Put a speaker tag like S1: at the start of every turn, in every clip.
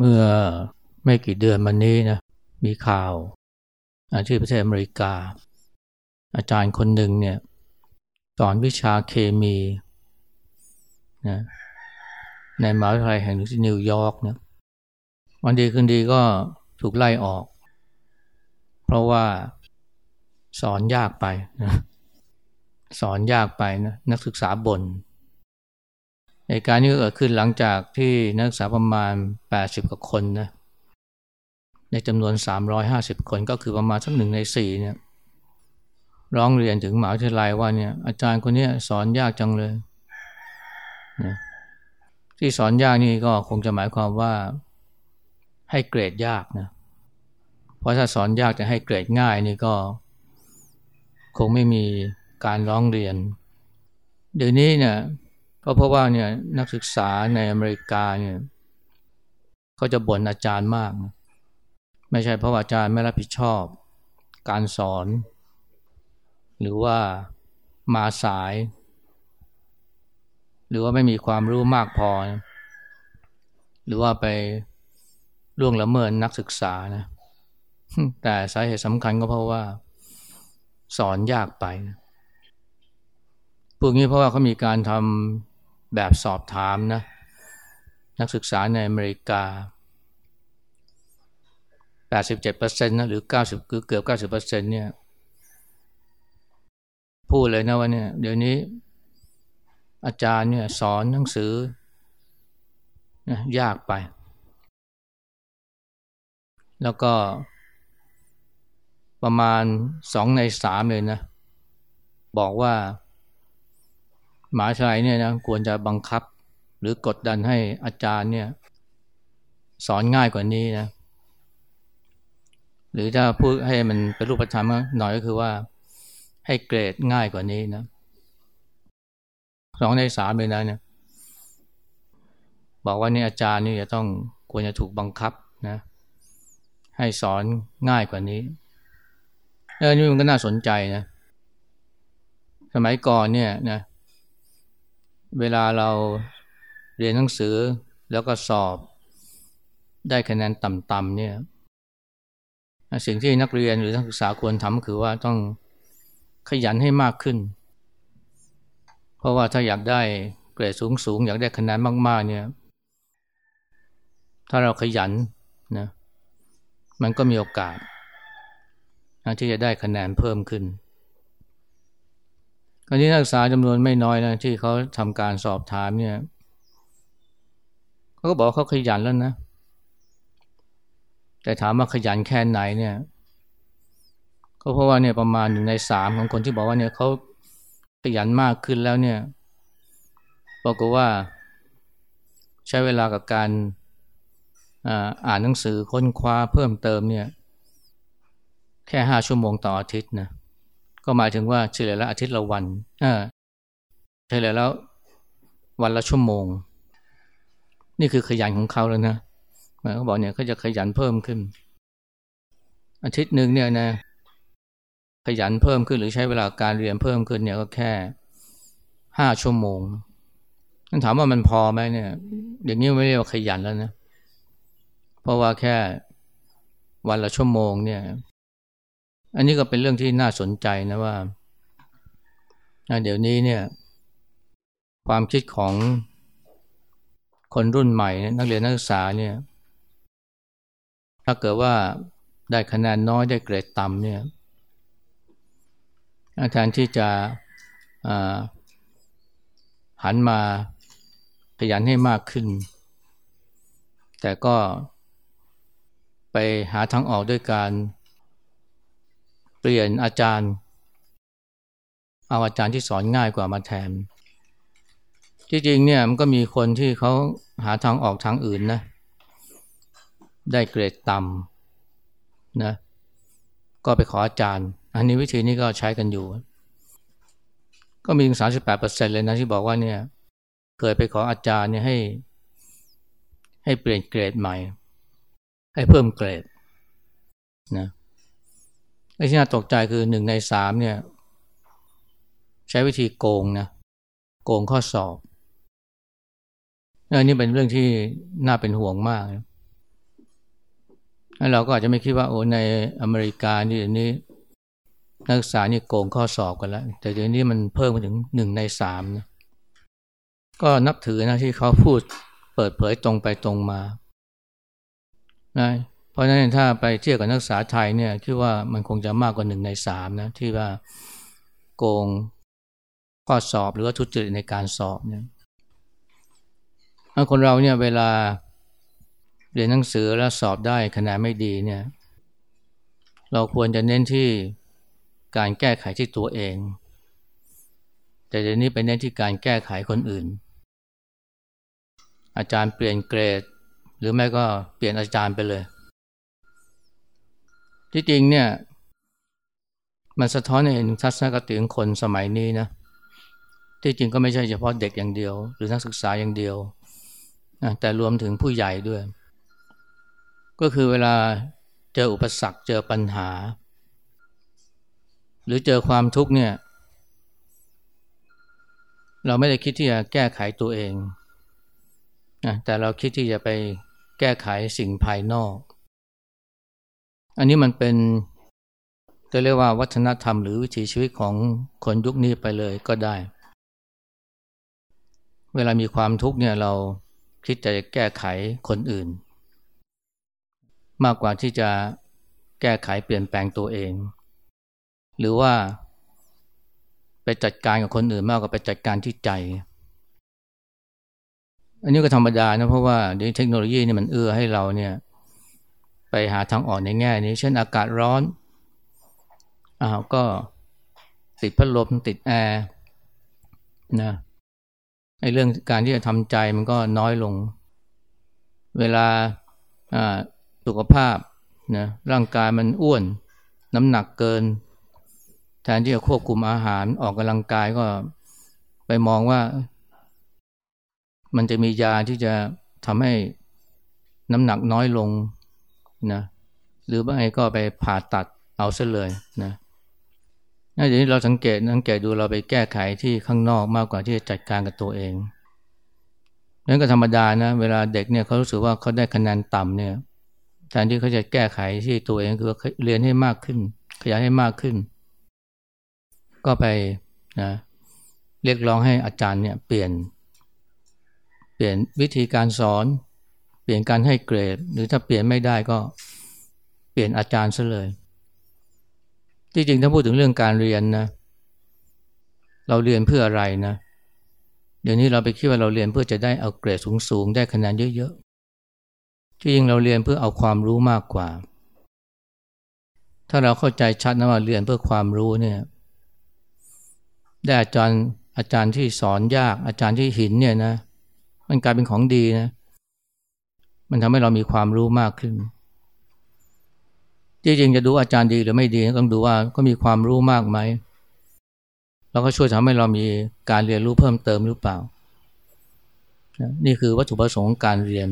S1: เมื่อไม่กี่เดือนมานี้นะมีข่าวที่ประเทศอเมริกา อาจารย์คนหนึ่งเนี่ยสอนวิชาเคมีนะในมหาวิทยาลัยแห่งหนึ่งที่นิวยอร์กเนี่ยวันดีคืนดีก็ถูกไล่ออก เพราะว่าสอนยากไปนะสอนยากไปนะนักศึกษาบน่น ในการนี้เกิดขึ้นหลังจากที่นักศึกษาประมาณ 80 กว่าคนนะในจำนวน 350 คนก็คือประมาณสักหนึ่งในสี่เนี่ยร้องเรียนถึงหมหาวิทยาลัยว่าเนี่ยอาจารย์คนนี้สอนยากจังเลยนะที่สอนยากนี่ก็คงจะหมายความว่าให้เกรดยากนะเพราะถ้าสอนยากจะให้เกรดง่ายนี่ก็ คงไม่มีการร้องเรียน เดี๋ยวนี้เนี่ย ก็เพราะว่าเนี่ยนักศึกษาในอเมริกาเนี่ยเขาจะบ่นอาจารย์มาก ไม่ใช่เพราะว่าอาจารย์ไม่รับผิดชอบ การสอน หรือว่ามาสาย หรือว่าไม่มีความรู้มากพอ หรือว่าไปล่วงละเมิดนักศึกษานะแต่สาเหตุสำคัญก็เพราะว่า สอนยากไปพวกนี้เพราะว่าเขามีการทำ แบบสอบถามนะ นักศึกษาในอเมริกา 87%นะหรือ 90คือเกือบ 90%เนี่ยพูดเลยนะว่าเนี่ยเดี๋ยวนี้ อาจารย์เนี่ยสอนหนังสือยากไป แล้วก็ประมาณสองในสามเลยนะ บอกว่า หมาชัยเนี่ยนะควรจะบังคับ หรือกดดันให้อาจารย์เนี่ย สอนง่ายกว่านี้นะ หรือถ้าพูดให้มันเป็นรูปธรรมหน่อยก็คือว่า ให้เกรดง่ายกว่านี้นะสองในสามเลยนะเนี่ยบอกว่านี่อาจารย์นี่จะต้องควรจะถูกบังคับนะ ให้สอนง่ายกว่านี้เออนี่มันก็น่าสนใจนะ สมัยก่อนเนี่ยนะ เวลาเราเรียนหนังสือแล้วก็สอบได้คะแนนต่ำๆเนี่ยสิ่งที่นักเรียนหรือนักศึกษาควรทำคือว่าต้องขยันให้มากขึ้น เพราะว่าถ้าอยากได้เกรดสูงสูงอยากได้คะแนนมากๆเนี่ย ถ้าเราขยันนะมันก็มีโอกาสที่จะได้คะแนนเพิ่มขึ้น อันนี้นักศึกษาจำนวนไม่น้อยนะที่เขาทำการสอบถามเนี่ยเขาก็บอกเขาขยันแล้วนะ แต่ถามว่าขยันแค่ไหนเนี่ยก็เพราะว่าเนี่ยประมาณหนึ่งในสามของคนที่บอกว่าเนี่ยเขาขยันมากขึ้นแล้วเนี่ยบอกว่า ใช้เวลากับการอ่านหนังสือค้นคว้าเพิ่มเติมเนี่ย แค่ห้าชั่วโมงต่ออาทิตย์นะ หมายถึงว่าเฉลี่ยแล้วอาทิตย์ละวันเออเฉลี่ยแล้ววันละชั่วโมง นี่คือขยันของเขาแล้วนะเขาบอกเนี่ยเขาจะขยันเพิ่มขึ้น อาทิตย์หนึ่งเนี่ยนะ ขยันเพิ่มขึ้นหรือใช้เวลาการเรียนเพิ่มขึ้นเนี่ยก็แค่ห้าชั่วโมงนั่นถามว่ามันพอไหมเนี่ยอย่างนี้ไม่เรียกว่าขยันแล้วนะ เพราะว่าแค่วันละชั่วโมงเนี่ย อันนี้ก็เป็นเรื่องที่น่าสนใจนะว่า เดี๋ยวนี้เนี่ย ความคิดของคนรุ่นใหม่ นักเรียนนักศึกษาเนี่ย ถ้าเกิดว่าได้คะแนนน้อยได้เกรดต่ำเนี่ยแทนที่จะหันมาขยันให้มากขึ้น แต่ก็ไปหาทางออกด้วยการ เปลี่ยนอาจารย์เอาอาจารย์ที่สอนง่ายกว่ามาแทน ที่จริงเนี่ยมันก็มีคนที่เขาหาทางออกทางอื่นนะ ได้เกรดต่ำนะ ก็ไปขออาจารย์ อันนี้วิธีนี้ก็ใช้กันอยู่ ก็มีถึงสามสิบแปดเปอร์เซ็นเลยนะที่บอกว่าเนี่ยเคยไปขออาจารย์เนี่ยให้ ให้เปลี่ยนเกรดใหม่ ให้เพิ่มเกรดนะ ไอ้ที่น่าตกใจคือหนึ่งในสามเนี่ย ใช้วิธีโกงนะโกงข้อสอบอันนี้เป็นเรื่องที่น่าเป็นห่วงมากเราก็อาจจะไม่คิดว่าโอ้ในอเมริกานี่นี้นักศึกษานี่โกงข้อสอบกันแล้ว แต่เดี๋ยวนี้มันเพิ่มมาถึงหนึ่งในสามนะก็นับถือนะที่เขาพูดเปิดเผยตรงไปตรงมานะ ราะฉะนั้นถ้าไปเทียบกับนักศึกษาไทยเนี่ยคิดว่ามันคงจะมากกว่าหนึ่งในสามนะที่ว่าโกงข้อสอบหรือว่าทุจริตในการสอบเนี่ยคนเราเนี่ยเวลาเรียนหนังสือแล้วสอบได้คะแนนไม่ดีเนี่ย เราควรจะเน้นที่การแก้ไขที่ตัวเอง แต่เดี๋ยวนี้ไปเน้นที่การแก้ไขคนอื่น อาจารย์เปลี่ยนเกรด หรือแม่ก็เปลี่ยนอาจารย์ไปเลย ที่จริงเนี่ยมันสะท้อนให้เห็นทัศนคติของคนสมัยนี้นะที่จริงก็ไม่ใช่เฉพาะเด็กอย่างเดียว หรือนักศึกษาอย่างเดียวนะแต่รวมถึงผู้ใหญ่ด้วย ก็คือเวลาเจออุปสรรคเจอปัญหา หรือเจอความทุกข์เนี่ย เราไม่ได้คิดที่จะแก้ไขตัวเองนะแต่เราคิดที่จะไปแก้ไขสิ่งภายนอก อันนี้มันเป็นจะเรียกว่าวัฒนธรรมหรือวิถีชีวิตของคนยุคนี้ไปเลยก็ได้ เวลามีความทุกข์เนี่ยเราคิดจะแก้ไขคนอื่น มากกว่าที่จะแก้ไขเปลี่ยนแปลงตัวเอง หรือว่าไปจัดการกับคนอื่นมากกว่าไปจัดการที่ใจ อันนี้ก็ธรรมดานะเพราะว่าเทคโนโลยีนี่มันเอื้อให้เราเนี่ย ไปหาทางออกในแง่นี้ เช่นอากาศร้อนอ้าวก็ติดพัดลมติดแอร์นะไอ้เรื่องการที่จะทำใจมันก็น้อยลง เวลาสุขภาพนะร่างกายมันอ้วน น้ำหนักเกิน แทนที่จะควบคุมอาหารออกกำลังกายก็ไปมองว่า มันจะมียาที่จะทำให้น้ำหนักน้อยลง นะหรือว่าไงก็ไปผ่าตัดเอาซะเลยนะนเดี๋ยวนี้เราสังเกตสังเกตดูเราไปแก้ไขที่ข้างนอกมากกว่าที่จะจัดการกับตัวเองนั่นก็ธรรมดานะเวลาเด็กเนี่ยเขารู้สึกว่าเขาได้คะแนนต่ำเนี่ยแทนที่เขาจะแก้ไขที่ตัวเองคือเรียนให้มากขึ้น ขยายให้มากขึ้น ก็ไปนะเรียกร้องให้อาจารย์เนี่ยเปลี่ยน เปลี่ยนวิธีการสอน ปลี่ยนการให้เกรด หรือถ้าเปลี่ยนไม่ได้ก็เปลี่ยนอาจารย์ซะเลยที่จริงถ้าพูดถึงเรื่องการเรียนนะ เราเรียนเพื่ออะไรนะ เดี๋ยวนี้เราไปคิดว่าเราเรียนเพื่อจะได้เอาเกรดสูงๆ ได้คะแนนเยอะๆที่จริงเราเรียนเพื่อเอาความรู้มากกว่า ถ้าเราเข้าใจชัดนะว่าเรียนเพื่อความรู้เนี่ย ได้อาจารย์อาจารย์ที่สอนยากอาจารย์ที่หินเนี่ยนะ มันกลายเป็นของดีนะ มันทำให้เรามีความรู้มากขึ้นจริงๆจะดูอาจารย์ดีหรือไม่ดีต้องดูว่าก็มีความรู้มากไหมแล้วก็ช่วยทำให้เรามีการเรียนรู้เพิ่มเติมหรือเปล่า นี่คือวัตถุประสงค์การเรียน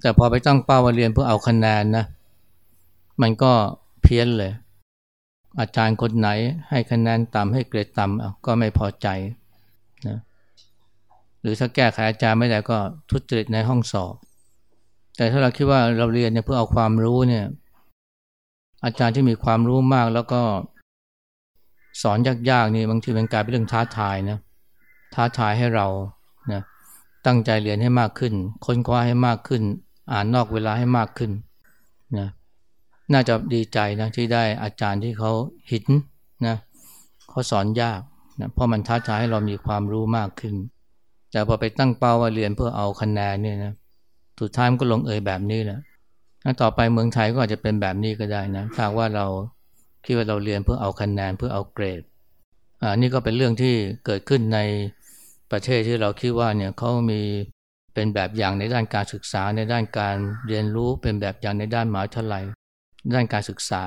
S1: แต่พอไปตั้งเป้าว่าเรียนเพื่อเอาคะแนนนะ มันก็เพี้ยนเลย อาจารย์คนไหนให้คะแนนต่ำให้เกรดต่ำก็ไม่พอใจนะ หรือถ้าแก้ไขอาจารย์ไม่ได้ก็ทุจริตในห้องสอบ แต่ถ้าเราคิดว่าเราเรียนเนี่ยเพื่อเอาความรู้เนี่ย อาจารย์ที่มีความรู้มากแล้วก็สอนยากๆนี่บางทีเป็นการเป็นเรื่องท้าทายนะท้าทายให้เรานะตั้งใจเรียนให้มากขึ้น ค้นคว้าให้มากขึ้น อ่านนอกเวลาให้มากขึ้นนะน่าจะดีใจนะที่ได้อาจารย์ที่เขาหินนะเขาสอนยากนะเพราะมันท้าทายให้เรามีความรู้มากขึ้น แต่พอไปตั้งเป้าว่าเรียนเพื่อเอาคะแนนเนี่ยนะสุดท้ายมันก็ลงเอยแบบนี้แหละต่อไปเมืองไทยก็อาจจะเป็นแบบนี้ก็ได้นะถ้าว่าเราคิดว่าเราเรียนเพื่อเอาคะแนนเพื่อเอาเกรดอ่านี่ก็เป็นเรื่องที่เกิดขึ้นในประเทศที่เราคิดว่าเนี่ยเขามีเป็นแบบอย่างในด้านการศึกษาในด้านการเรียนรู้เป็นแบบอย่างในด้านมหาวิทยาลัยด้านการศึกษา